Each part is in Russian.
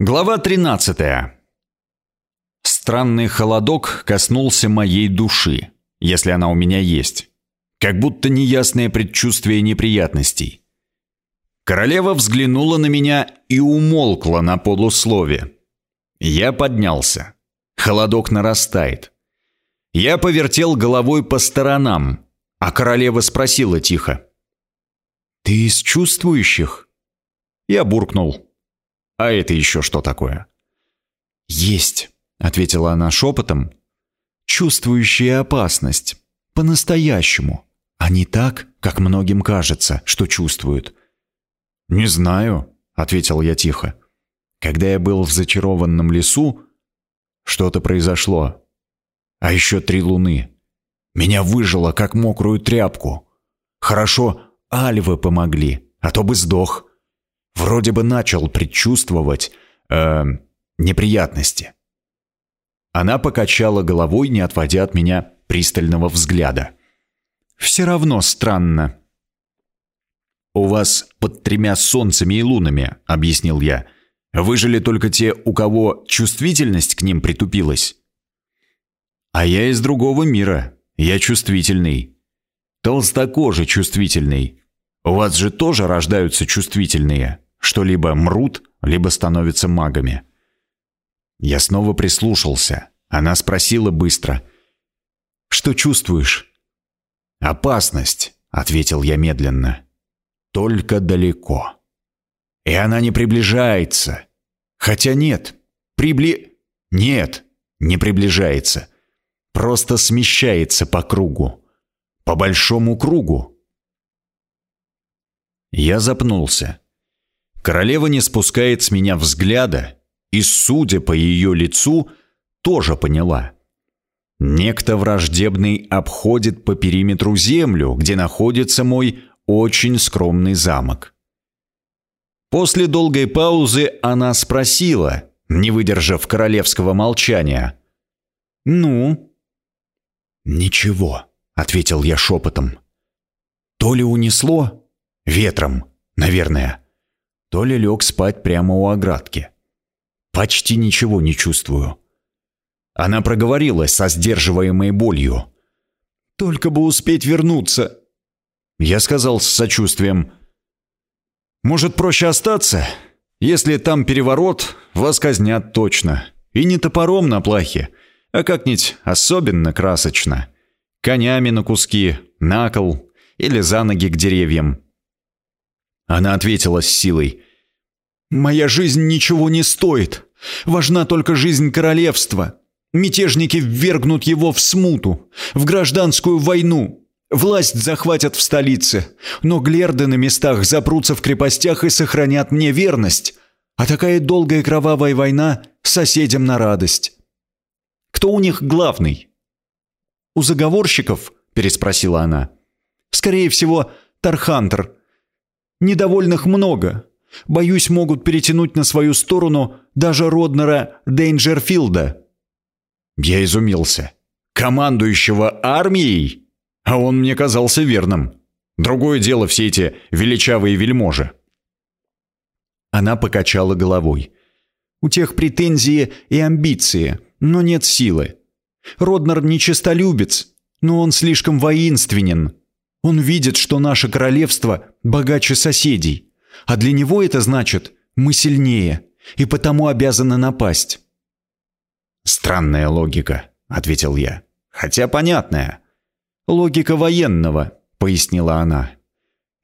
Глава 13. Странный холодок коснулся моей души, если она у меня есть. Как будто неясное предчувствие неприятностей. Королева взглянула на меня и умолкла на полуслове. Я поднялся. Холодок нарастает. Я повертел головой по сторонам, а королева спросила тихо. «Ты из чувствующих?» Я буркнул. А это еще что такое? Есть, ответила она шепотом, чувствующая опасность. По-настоящему, а не так, как многим кажется, что чувствуют. Не знаю, ответил я тихо. Когда я был в зачарованном лесу, что-то произошло. А еще три луны. Меня выжило, как мокрую тряпку. Хорошо, альвы помогли, а то бы сдох. Вроде бы начал предчувствовать э, неприятности. Она покачала головой, не отводя от меня пристального взгляда. Все равно странно. У вас под тремя солнцами и лунами, объяснил я. Выжили только те, у кого чувствительность к ним притупилась. А я из другого мира. Я чувствительный. Толстокожий чувствительный. У вас же тоже рождаются чувствительные что либо мрут, либо становятся магами. Я снова прислушался. Она спросила быстро. «Что чувствуешь?» «Опасность», — ответил я медленно. «Только далеко». «И она не приближается». «Хотя нет, прибли...» «Нет, не приближается. Просто смещается по кругу. По большому кругу». Я запнулся. Королева не спускает с меня взгляда и, судя по ее лицу, тоже поняла. Некто враждебный обходит по периметру землю, где находится мой очень скромный замок. После долгой паузы она спросила, не выдержав королевского молчания. «Ну?» «Ничего», — ответил я шепотом. «То ли унесло? Ветром, наверное то ли лег спать прямо у оградки. Почти ничего не чувствую. Она проговорила со сдерживаемой болью. «Только бы успеть вернуться!» Я сказал с сочувствием. «Может, проще остаться? Если там переворот, вас казнят точно. И не топором на плахе, а как-нибудь особенно красочно. Конями на куски, на кол или за ноги к деревьям. Она ответила с силой. «Моя жизнь ничего не стоит. Важна только жизнь королевства. Мятежники ввергнут его в смуту, в гражданскую войну. Власть захватят в столице, но глерды на местах запрутся в крепостях и сохранят мне верность. А такая долгая кровавая война соседям на радость. Кто у них главный? У заговорщиков? переспросила она. Скорее всего, Тархантер, Недовольных много. Боюсь, могут перетянуть на свою сторону даже Роднера Дейнджерфилда». Я изумился. «Командующего армией?» А он мне казался верным. Другое дело все эти величавые вельможи. Она покачала головой. «У тех претензии и амбиции, но нет силы. Роднер нечистолюбец, но он слишком воинственен. Он видит, что наше королевство богаче соседей, а для него это значит «мы сильнее» и потому обязаны напасть». «Странная логика», — ответил я, — «хотя понятная». «Логика военного», — пояснила она.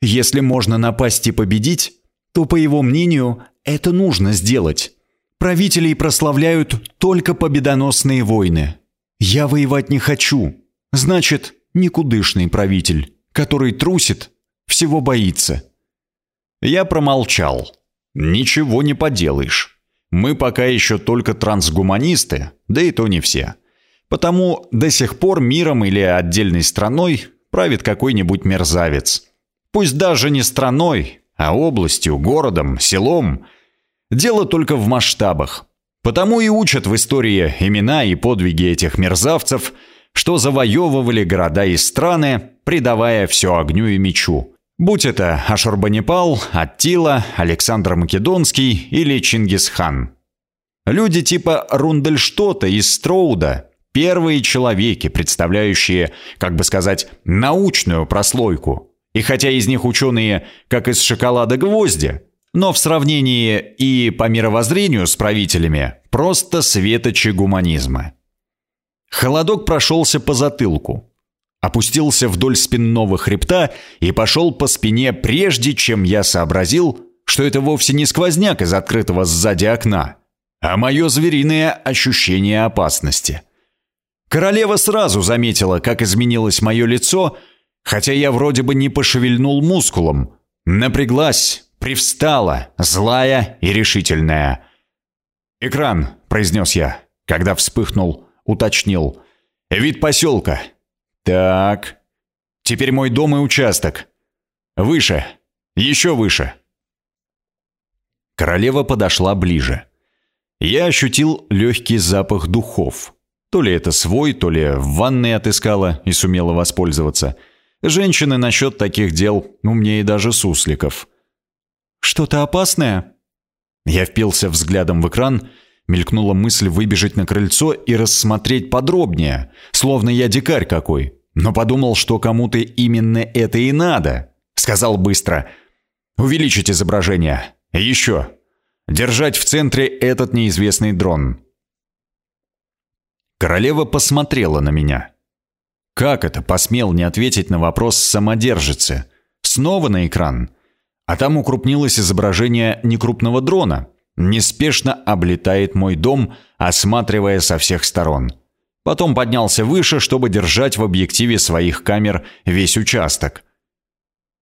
«Если можно напасть и победить, то, по его мнению, это нужно сделать. Правителей прославляют только победоносные войны. Я воевать не хочу. Значит, никудышный правитель» который трусит, всего боится. Я промолчал. Ничего не поделаешь. Мы пока еще только трансгуманисты, да и то не все. Потому до сих пор миром или отдельной страной правит какой-нибудь мерзавец. Пусть даже не страной, а областью, городом, селом. Дело только в масштабах. Потому и учат в истории имена и подвиги этих мерзавцев – что завоевывали города и страны, предавая все огню и мечу. Будь это Ашурбанипал, Аттила, Александр Македонский или Чингисхан. Люди типа Рундельштота из Строуда – первые человеки, представляющие, как бы сказать, научную прослойку. И хотя из них ученые, как из шоколада гвозди, но в сравнении и по мировоззрению с правителями просто светочи гуманизма. Холодок прошелся по затылку, опустился вдоль спинного хребта и пошел по спине, прежде чем я сообразил, что это вовсе не сквозняк из открытого сзади окна, а мое звериное ощущение опасности. Королева сразу заметила, как изменилось мое лицо, хотя я вроде бы не пошевельнул мускулом, напряглась, привстала, злая и решительная. «Экран», — произнес я, когда вспыхнул, уточнил. «Вид поселка». «Так. Теперь мой дом и участок. Выше. Еще выше». Королева подошла ближе. Я ощутил легкий запах духов. То ли это свой, то ли в ванной отыскала и сумела воспользоваться. Женщины насчет таких дел умнее даже сусликов. «Что-то опасное?» Я впился взглядом в экран, мелькнула мысль выбежать на крыльцо и рассмотреть подробнее, словно я дикарь какой. Но подумал, что кому-то именно это и надо. Сказал быстро «Увеличить изображение. Еще. Держать в центре этот неизвестный дрон». Королева посмотрела на меня. Как это посмел не ответить на вопрос самодержицы? Снова на экран. А там укрупнилось изображение некрупного дрона. Неспешно облетает мой дом, осматривая со всех сторон. Потом поднялся выше, чтобы держать в объективе своих камер весь участок.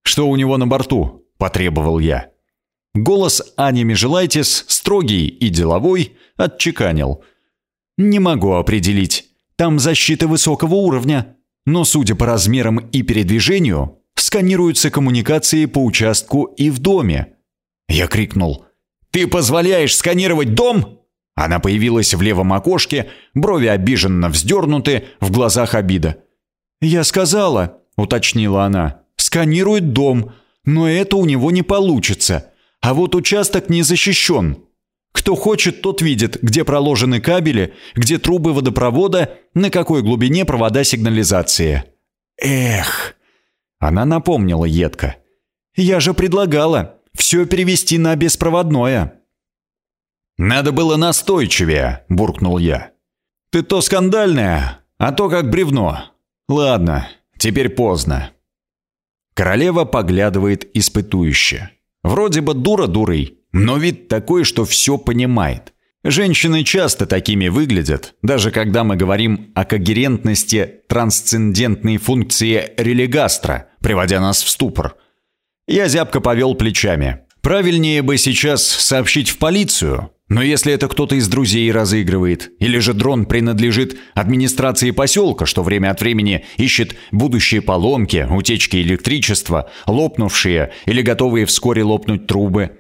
«Что у него на борту?» – потребовал я. Голос Ани Межелайтис, строгий и деловой, отчеканил. «Не могу определить. Там защита высокого уровня. Но, судя по размерам и передвижению, сканируются коммуникации по участку и в доме». Я крикнул. «Ты позволяешь сканировать дом?» Она появилась в левом окошке, брови обиженно вздернуты, в глазах обида. «Я сказала», — уточнила она, — «сканирует дом, но это у него не получится. А вот участок не защищен. Кто хочет, тот видит, где проложены кабели, где трубы водопровода, на какой глубине провода сигнализации. Эх! Она напомнила едко. Я же предлагала все перевести на беспроводное. Надо было настойчивее, буркнул я. Ты то скандальная, а то как бревно. Ладно, теперь поздно. Королева поглядывает испытующе. Вроде бы дура дурой, но вид такой, что все понимает. Женщины часто такими выглядят, даже когда мы говорим о когерентности трансцендентной функции религастра, приводя нас в ступор. Я зябко повел плечами. Правильнее бы сейчас сообщить в полицию, но если это кто-то из друзей разыгрывает, или же дрон принадлежит администрации поселка, что время от времени ищет будущие поломки, утечки электричества, лопнувшие или готовые вскоре лопнуть трубы.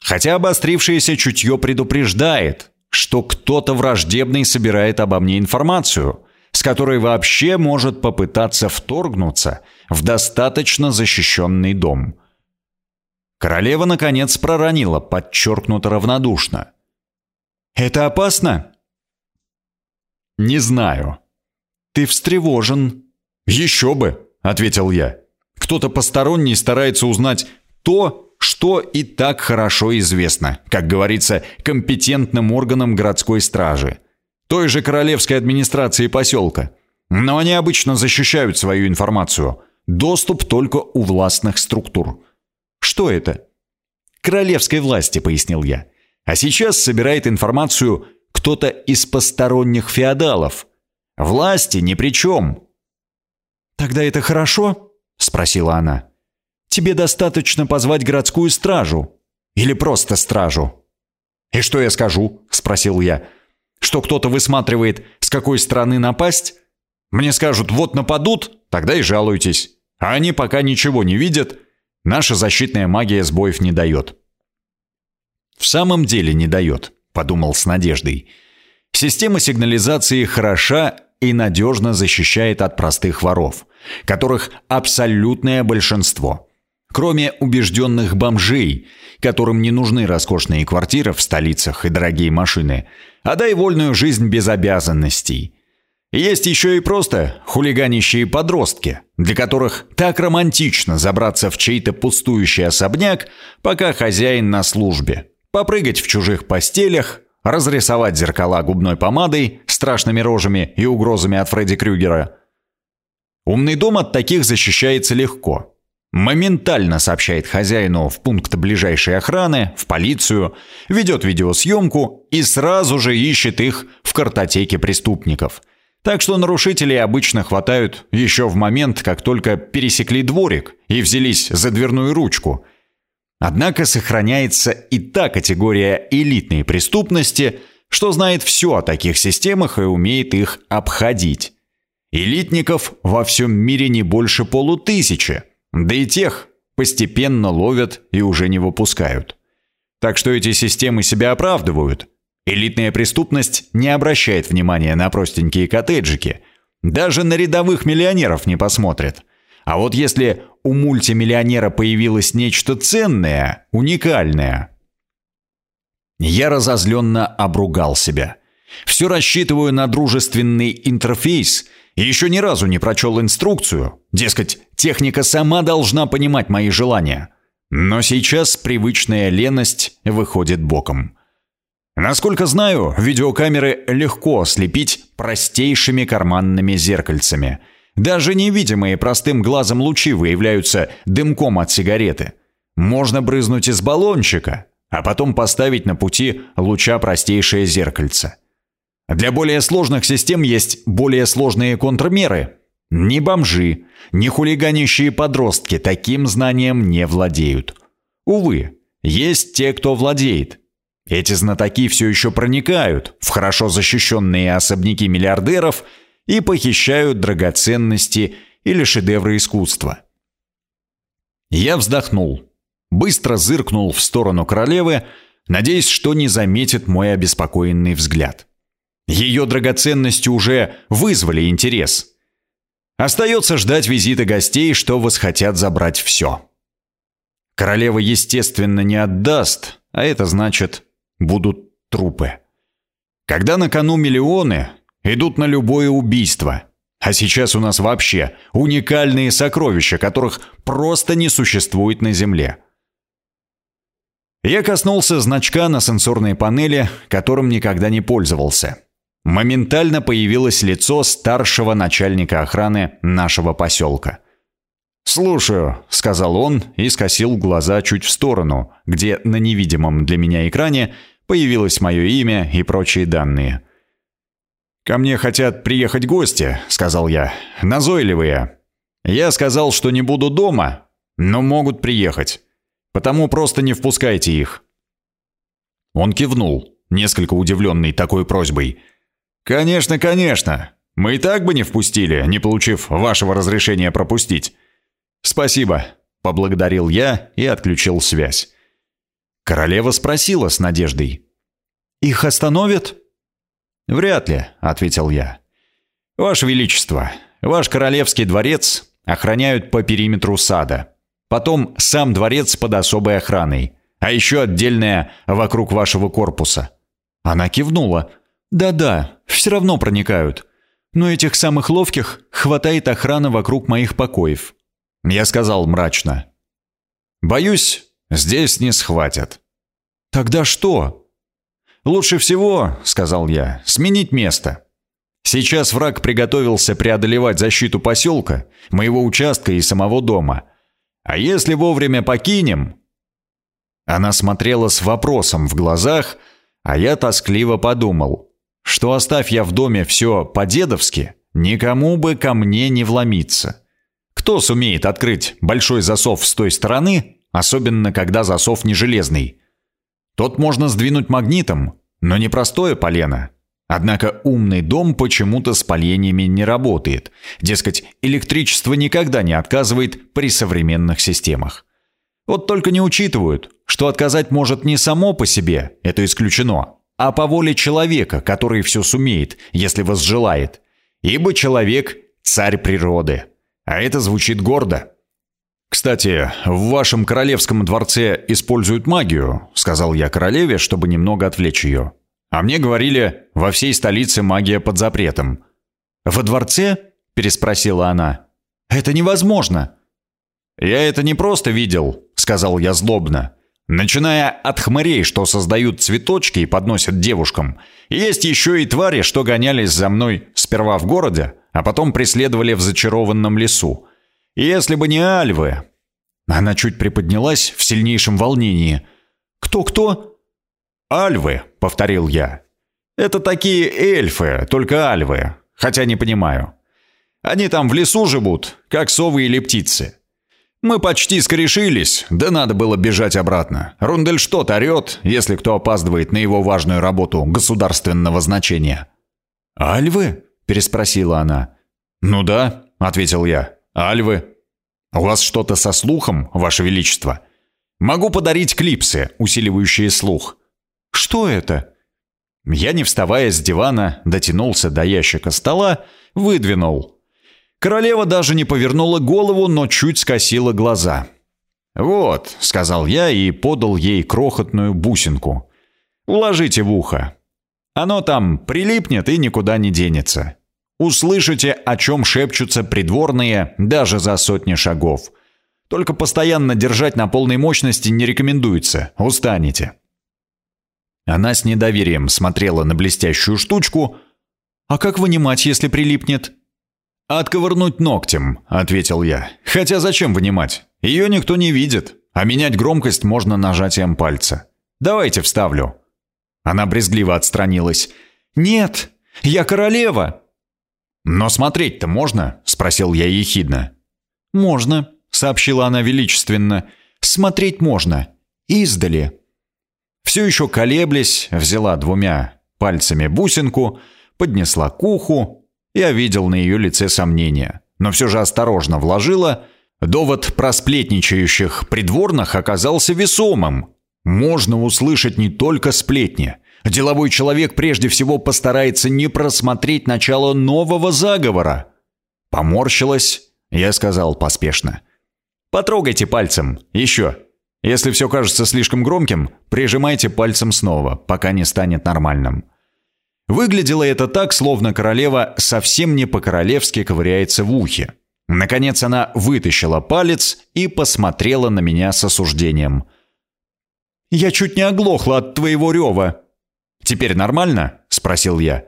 Хотя обострившееся чутье предупреждает, что кто-то враждебный собирает обо мне информацию, с которой вообще может попытаться вторгнуться в достаточно защищенный дом – Королева, наконец, проронила, подчеркнуто равнодушно. «Это опасно?» «Не знаю». «Ты встревожен». «Еще бы», — ответил я. «Кто-то посторонний старается узнать то, что и так хорошо известно, как говорится, компетентным органам городской стражи, той же королевской администрации поселка. Но они обычно защищают свою информацию. Доступ только у властных структур. Что это? Королевской власти, пояснил я. А сейчас собирает информацию кто-то из посторонних феодалов. Власти ни при чем. Тогда это хорошо? Спросила она. Тебе достаточно позвать городскую стражу. Или просто стражу. «И что я скажу?» – спросил я. «Что кто-то высматривает, с какой стороны напасть? Мне скажут, вот нападут, тогда и жалуйтесь. А они пока ничего не видят, Наша защитная магия сбоев не дает. В самом деле не дает, подумал с надеждой. Система сигнализации хороша и надежно защищает от простых воров, которых абсолютное большинство. Кроме убежденных бомжей, которым не нужны роскошные квартиры в столицах и дорогие машины, а дай вольную жизнь без обязанностей. Есть еще и просто хулиганищие подростки, для которых так романтично забраться в чей-то пустующий особняк, пока хозяин на службе, попрыгать в чужих постелях, разрисовать зеркала губной помадой, страшными рожами и угрозами от Фредди Крюгера. Умный дом от таких защищается легко. Моментально сообщает хозяину в пункт ближайшей охраны, в полицию, ведет видеосъемку и сразу же ищет их в картотеке преступников – так что нарушителей обычно хватают еще в момент, как только пересекли дворик и взялись за дверную ручку. Однако сохраняется и та категория элитной преступности, что знает все о таких системах и умеет их обходить. Элитников во всем мире не больше полутысячи, да и тех постепенно ловят и уже не выпускают. Так что эти системы себя оправдывают – Элитная преступность не обращает внимания на простенькие коттеджики. Даже на рядовых миллионеров не посмотрит. А вот если у мультимиллионера появилось нечто ценное, уникальное... Я разозленно обругал себя. Все рассчитываю на дружественный интерфейс и еще ни разу не прочел инструкцию. Дескать, техника сама должна понимать мои желания. Но сейчас привычная леность выходит боком. Насколько знаю, видеокамеры легко ослепить простейшими карманными зеркальцами. Даже невидимые простым глазом лучи выявляются дымком от сигареты. Можно брызнуть из баллончика, а потом поставить на пути луча простейшее зеркальце. Для более сложных систем есть более сложные контрмеры. Ни бомжи, ни хулиганящие подростки таким знанием не владеют. Увы, есть те, кто владеет – эти знатоки все еще проникают в хорошо защищенные особняки миллиардеров и похищают драгоценности или шедевры искусства. Я вздохнул, быстро зыркнул в сторону королевы, надеясь, что не заметит мой обеспокоенный взгляд. Ее драгоценности уже вызвали интерес. Остается ждать визита гостей, что восхотят забрать все. Королева, естественно, не отдаст, а это значит будут трупы. Когда на кону миллионы, идут на любое убийство. А сейчас у нас вообще уникальные сокровища, которых просто не существует на Земле. Я коснулся значка на сенсорной панели, которым никогда не пользовался. Моментально появилось лицо старшего начальника охраны нашего поселка. «Слушаю», — сказал он и скосил глаза чуть в сторону, где на невидимом для меня экране появилось мое имя и прочие данные. «Ко мне хотят приехать гости», — сказал я, — «назойливые. Я сказал, что не буду дома, но могут приехать. Потому просто не впускайте их». Он кивнул, несколько удивленный такой просьбой. «Конечно, конечно. Мы и так бы не впустили, не получив вашего разрешения пропустить. «Спасибо», — поблагодарил я и отключил связь. Королева спросила с надеждой. «Их остановят?» «Вряд ли», — ответил я. «Ваше Величество, ваш королевский дворец охраняют по периметру сада. Потом сам дворец под особой охраной, а еще отдельная вокруг вашего корпуса». Она кивнула. «Да-да, все равно проникают. Но этих самых ловких хватает охраны вокруг моих покоев. Я сказал мрачно. «Боюсь, здесь не схватят». «Тогда что?» «Лучше всего, — сказал я, — сменить место. Сейчас враг приготовился преодолевать защиту поселка, моего участка и самого дома. А если вовремя покинем...» Она смотрела с вопросом в глазах, а я тоскливо подумал, что оставь я в доме все по-дедовски, никому бы ко мне не вломиться. Кто сумеет открыть большой засов с той стороны, особенно когда засов не железный? Тот можно сдвинуть магнитом, но не простое полено. Однако умный дом почему-то с поленьями не работает. Дескать, электричество никогда не отказывает при современных системах. Вот только не учитывают, что отказать может не само по себе, это исключено, а по воле человека, который все сумеет, если возжелает. Ибо человек – царь природы. А это звучит гордо. «Кстати, в вашем королевском дворце используют магию», — сказал я королеве, чтобы немного отвлечь ее. «А мне говорили, во всей столице магия под запретом». «Во дворце?» — переспросила она. «Это невозможно». «Я это не просто видел», — сказал я злобно. «Начиная от хмырей, что создают цветочки и подносят девушкам, есть еще и твари, что гонялись за мной сперва в городе, а потом преследовали в зачарованном лесу. Если бы не альвы...» Она чуть приподнялась в сильнейшем волнении. «Кто-кто?» «Альвы», — повторил я. «Это такие эльфы, только альвы, хотя не понимаю. Они там в лесу живут, как совы или птицы. Мы почти скорешились, да надо было бежать обратно. Рундельштот орет, если кто опаздывает на его важную работу государственного значения». «Альвы?» — переспросила она. «Ну да», — ответил я. «Альвы». «У вас что-то со слухом, Ваше Величество?» «Могу подарить клипсы, усиливающие слух». «Что это?» Я, не вставая с дивана, дотянулся до ящика стола, выдвинул. Королева даже не повернула голову, но чуть скосила глаза. «Вот», — сказал я и подал ей крохотную бусинку. «Вложите в ухо. Оно там прилипнет и никуда не денется. Услышите, о чем шепчутся придворные даже за сотни шагов. Только постоянно держать на полной мощности не рекомендуется, устанете». Она с недоверием смотрела на блестящую штучку. «А как вынимать, если прилипнет?» «Отковырнуть ногтем», — ответил я. «Хотя зачем вынимать? Ее никто не видит, а менять громкость можно нажатием пальца. Давайте вставлю». Она брезгливо отстранилась. «Нет, я королева!» «Но смотреть-то можно?» — спросил я ехидно. «Можно», — сообщила она величественно. «Смотреть можно. Издали». Все еще колеблясь, взяла двумя пальцами бусинку, поднесла к уху. Я видел на ее лице сомнения, но все же осторожно вложила. Довод про сплетничающих придворных оказался весомым. Можно услышать не только сплетни — Деловой человек прежде всего постарается не просмотреть начало нового заговора. Поморщилась, я сказал поспешно. Потрогайте пальцем, еще. Если все кажется слишком громким, прижимайте пальцем снова, пока не станет нормальным. Выглядело это так, словно королева совсем не по-королевски ковыряется в ухе. Наконец она вытащила палец и посмотрела на меня с осуждением. «Я чуть не оглохла от твоего рева», «Теперь нормально?» – спросил я.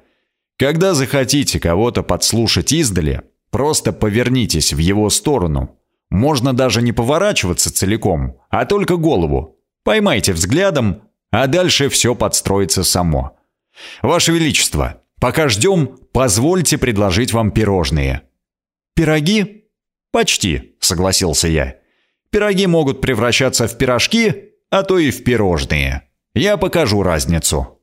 «Когда захотите кого-то подслушать издали, просто повернитесь в его сторону. Можно даже не поворачиваться целиком, а только голову. Поймайте взглядом, а дальше все подстроится само. Ваше Величество, пока ждем, позвольте предложить вам пирожные». «Пироги?» «Почти», — согласился я. «Пироги могут превращаться в пирожки, а то и в пирожные. Я покажу разницу».